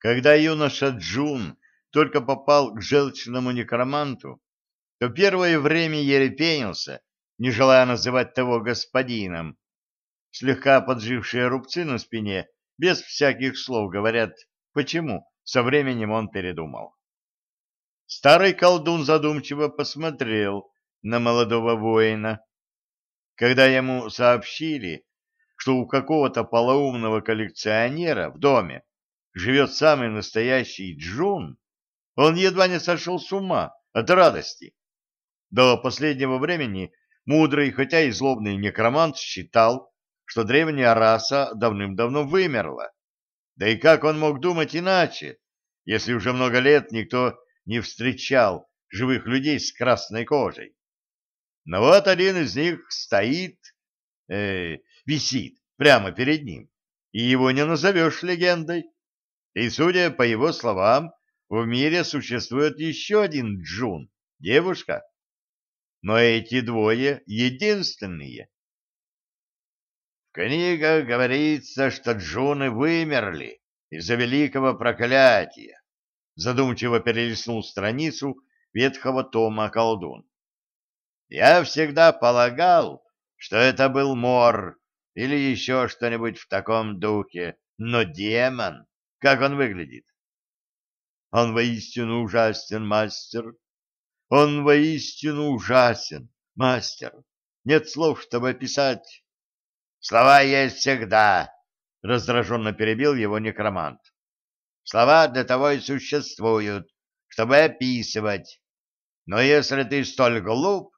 Когда юноша Джун только попал к желчному некроманту, то первое время ерепенился, не желая называть того господином. Слегка поджившие рубцы на спине, без всяких слов говорят, почему со временем он передумал. Старый колдун задумчиво посмотрел на молодого воина. Когда ему сообщили, что у какого-то полоумного коллекционера в доме живет самый настоящий Джун, он едва не сошел с ума от радости. До последнего времени мудрый, хотя и злобный некромант считал, что древняя раса давным-давно вымерла. Да и как он мог думать иначе, если уже много лет никто не встречал живых людей с красной кожей? Но вот один из них стоит, э, висит прямо перед ним, и его не назовешь легендой. И, судя по его словам, в мире существует еще один Джун, девушка. Но эти двое единственные. В книгах говорится, что Джуны вымерли из-за великого проклятия. Задумчиво перелистнул страницу ветхого тома колдун. Я всегда полагал, что это был мор или еще что-нибудь в таком духе, но демон, как он выглядит? Он воистину ужасен, мастер. Он воистину ужасен, мастер. Нет слов, чтобы описать. Слова есть всегда, — раздраженно перебил его некромант. Слова для того и существуют, чтобы описывать. Но если ты столь глуп,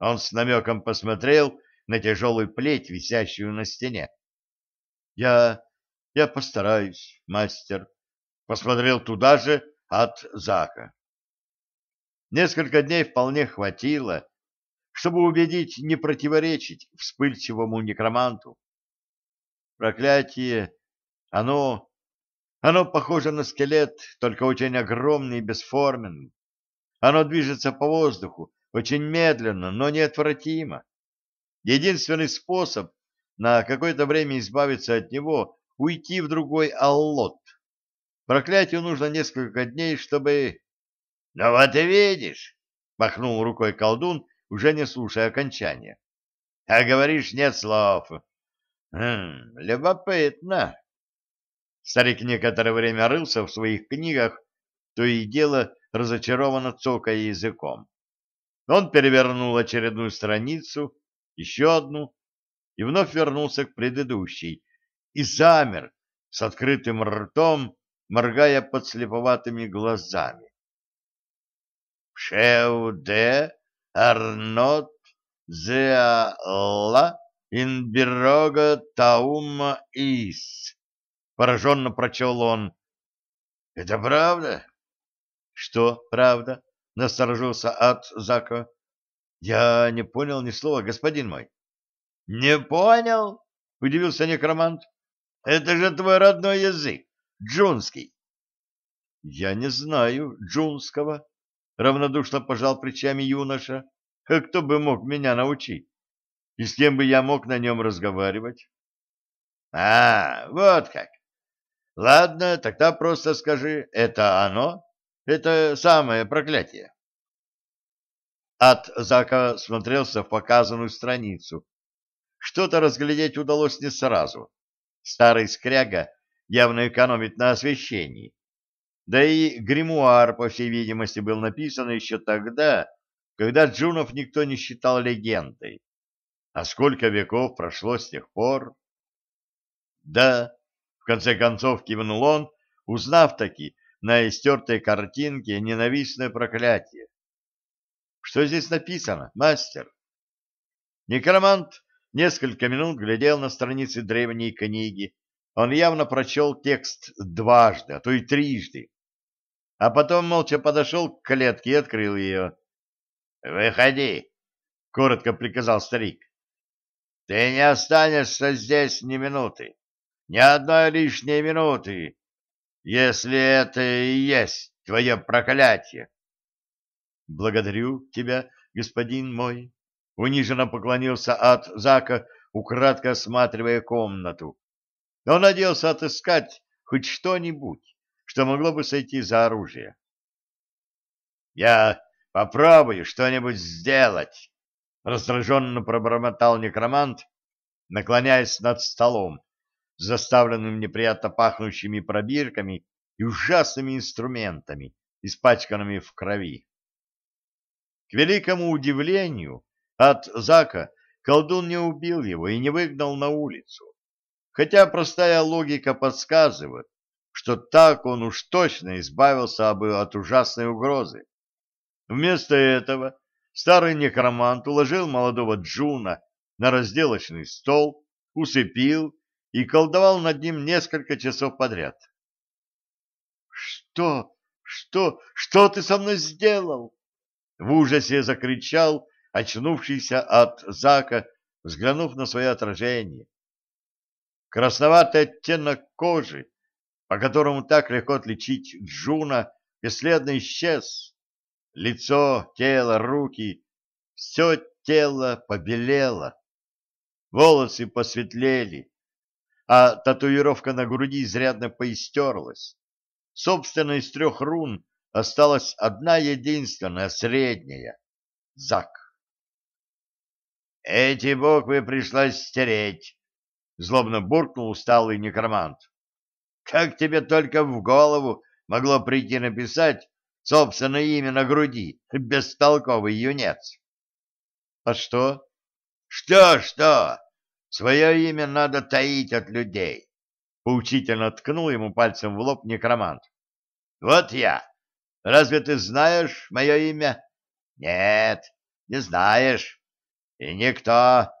он с намеком посмотрел на тяжелую плеть, висящую на стене. Я... я постараюсь, мастер. Посмотрел туда же от Зака. Несколько дней вполне хватило, чтобы убедить не противоречить вспыльчивому некроманту. Проклятие, оно... Оно похоже на скелет, только очень огромный и бесформенный. Оно движется по воздуху, очень медленно, но неотвратимо. Единственный способ на какое-то время избавиться от него — уйти в другой аллот. Проклятию нужно несколько дней, чтобы... — Ну вот и видишь, — махнул рукой колдун, уже не слушая окончания. — А говоришь, нет слов. Хм, любопытно. Старик некоторое время рылся в своих книгах, то и дело разочарованно цокая языком. Он перевернул очередную страницу, еще одну, и вновь вернулся к предыдущей, и замер с открытым ртом, моргая подслеповатыми глазами. «Шеуде Арнот Зеала Инберога Таума Ис», — пораженно прочел он. «Это правда?» «Что правда?» — насторожился от Зака. «Я не понял ни слова, господин мой». «Не понял?» — удивился некромант. «Это же твой родной язык, джунский». «Я не знаю джунского», — равнодушно пожал плечами юноша. «А кто бы мог меня научить? И с кем бы я мог на нем разговаривать?» «А, вот как! Ладно, тогда просто скажи, это оно? Это самое проклятие?» Ад Зака смотрелся в показанную страницу. Что-то разглядеть удалось не сразу. Старый скряга явно экономит на освещении. Да и гримуар, по всей видимости, был написан еще тогда, когда Джунов никто не считал легендой. А сколько веков прошло с тех пор? Да, в конце концов кивнул он, узнав таки на истертой картинке ненавистное проклятие. Что здесь написано, мастер? Некромант несколько минут глядел на страницы древней книги. Он явно прочел текст дважды, а то и трижды а потом молча подошел к клетке и открыл ее. «Выходи!» — коротко приказал старик. «Ты не останешься здесь ни минуты, ни одной лишней минуты, если это и есть твое проклятие». «Благодарю тебя, господин мой», — униженно поклонился от Зака, украдко осматривая комнату. Он надеялся отыскать хоть что-нибудь, что могло бы сойти за оружие. «Я попробую что-нибудь сделать», — раздраженно пробормотал некромант, наклоняясь над столом, заставленным неприятно пахнущими пробирками и ужасными инструментами, испачканными в крови. К великому удивлению, от Зака колдун не убил его и не выгнал на улицу, хотя простая логика подсказывает, что так он уж точно избавился бы от ужасной угрозы. Вместо этого старый некромант уложил молодого Джуна на разделочный стол, усыпил и колдовал над ним несколько часов подряд. «Что? Что? Что ты со мной сделал?» В ужасе закричал очнувшийся от Зака, взглянув на свое отражение. Красноватый оттенок кожи, по которому так легко отличить Джуна, бесследно исчез. Лицо, тело, руки — все тело побелело. Волосы посветлели, а татуировка на груди изрядно поистерлась. Собственно, из трех рун осталась одна единственная, средняя — Зак. «Эти буквы пришлось стереть», — злобно буркнул усталый некромант. «Как тебе только в голову могло прийти написать собственное имя на груди, бестолковый юнец?» «А что?» «Что-что? Свое имя надо таить от людей. Поучительно ткнул ему пальцем в лоб некромант. Вот я. Разве ты знаешь мое имя? Нет, не знаешь. И никто,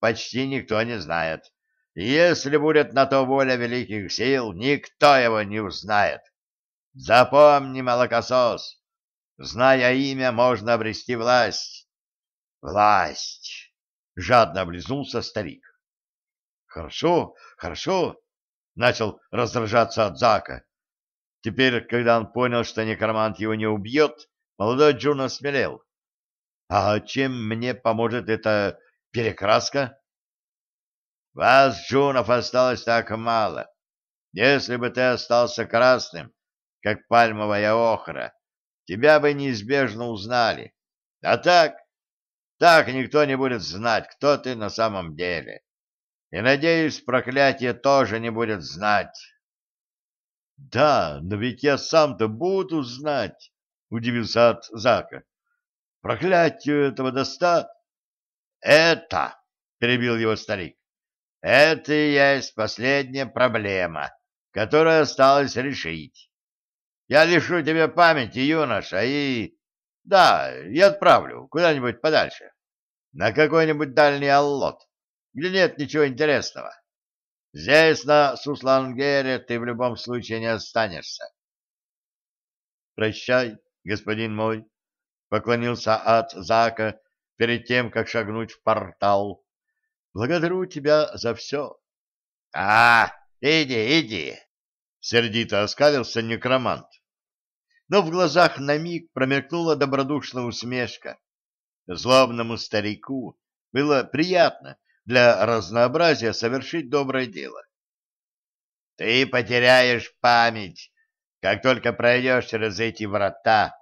почти никто не знает. Если будет на то воля великих сил, никто его не узнает. Запомни, молокосос, зная имя, можно обрести власть. Власть. — жадно облизнулся старик. «Хорошо, хорошо», — начал раздражаться от Зака. Теперь, когда он понял, что некромант его не убьет, молодой Джун осмелел. «А чем мне поможет эта перекраска?» «Вас, Джунов, осталось так мало. Если бы ты остался красным, как пальмовая охра, тебя бы неизбежно узнали. А так, так никто не будет знать, кто ты на самом деле. И, надеюсь, проклятие тоже не будет знать. — Да, но ведь я сам-то буду знать, — удивился от Зака. — Проклятию этого доста... — Это, — перебил его старик, — это и есть последняя проблема, которую осталось решить. Я лишу тебе памяти, юноша, и... Да, я отправлю куда-нибудь подальше. На какой-нибудь дальний аллот, где нет ничего интересного. Здесь, на Суслангере, ты в любом случае не останешься. Прощай, господин мой, поклонился ад Зака перед тем, как шагнуть в портал. Благодарю тебя за все. А, иди, иди, сердито оскалился некромант но в глазах на миг промелькнула добродушная усмешка. Злобному старику было приятно для разнообразия совершить доброе дело. Ты потеряешь память, как только пройдешь через эти врата.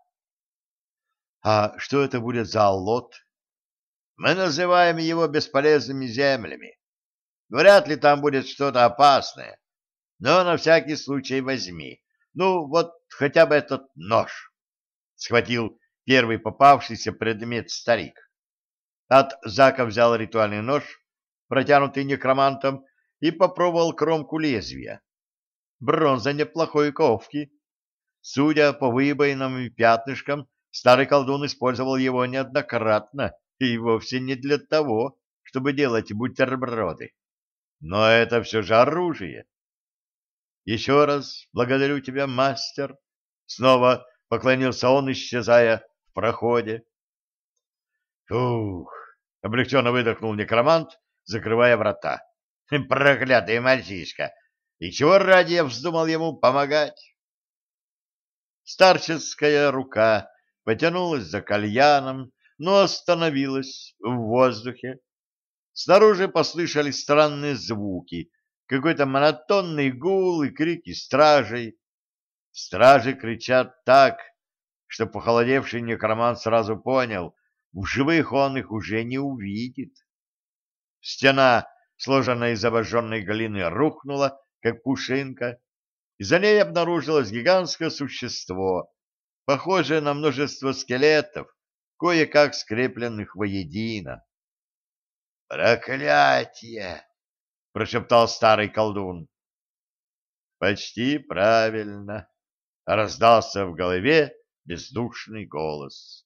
А что это будет за аллот? Мы называем его бесполезными землями. Вряд ли там будет что-то опасное, но на всякий случай возьми. Ну, вот хотя бы этот нож. Схватил первый попавшийся предмет старик. От Зака взял ритуальный нож, протянутый некромантом, и попробовал кромку лезвия. Бронза неплохой ковки. Судя по выбоинам и пятнышкам, старый колдун использовал его неоднократно и вовсе не для того, чтобы делать бутерброды. Но это все же оружие, еще раз благодарю тебя, мастер. Снова поклонился он, исчезая в проходе. Ух! Облегченно выдохнул некромант, закрывая врата. Проклятый мальчишка! И чего ради я вздумал ему помогать? Старческая рука потянулась за кальяном, но остановилась в воздухе. Снаружи послышались странные звуки, какой-то монотонный гул и крики стражей. Стражи кричат так, что похолодевший некромант сразу понял, в живых он их уже не увидит. Стена, сложенная из обожженной глины, рухнула, как пушинка, и за ней обнаружилось гигантское существо, похожее на множество скелетов, кое-как скрепленных воедино. «Проклятие!» — прошептал старый колдун. «Почти правильно», — раздался в голове бездушный голос.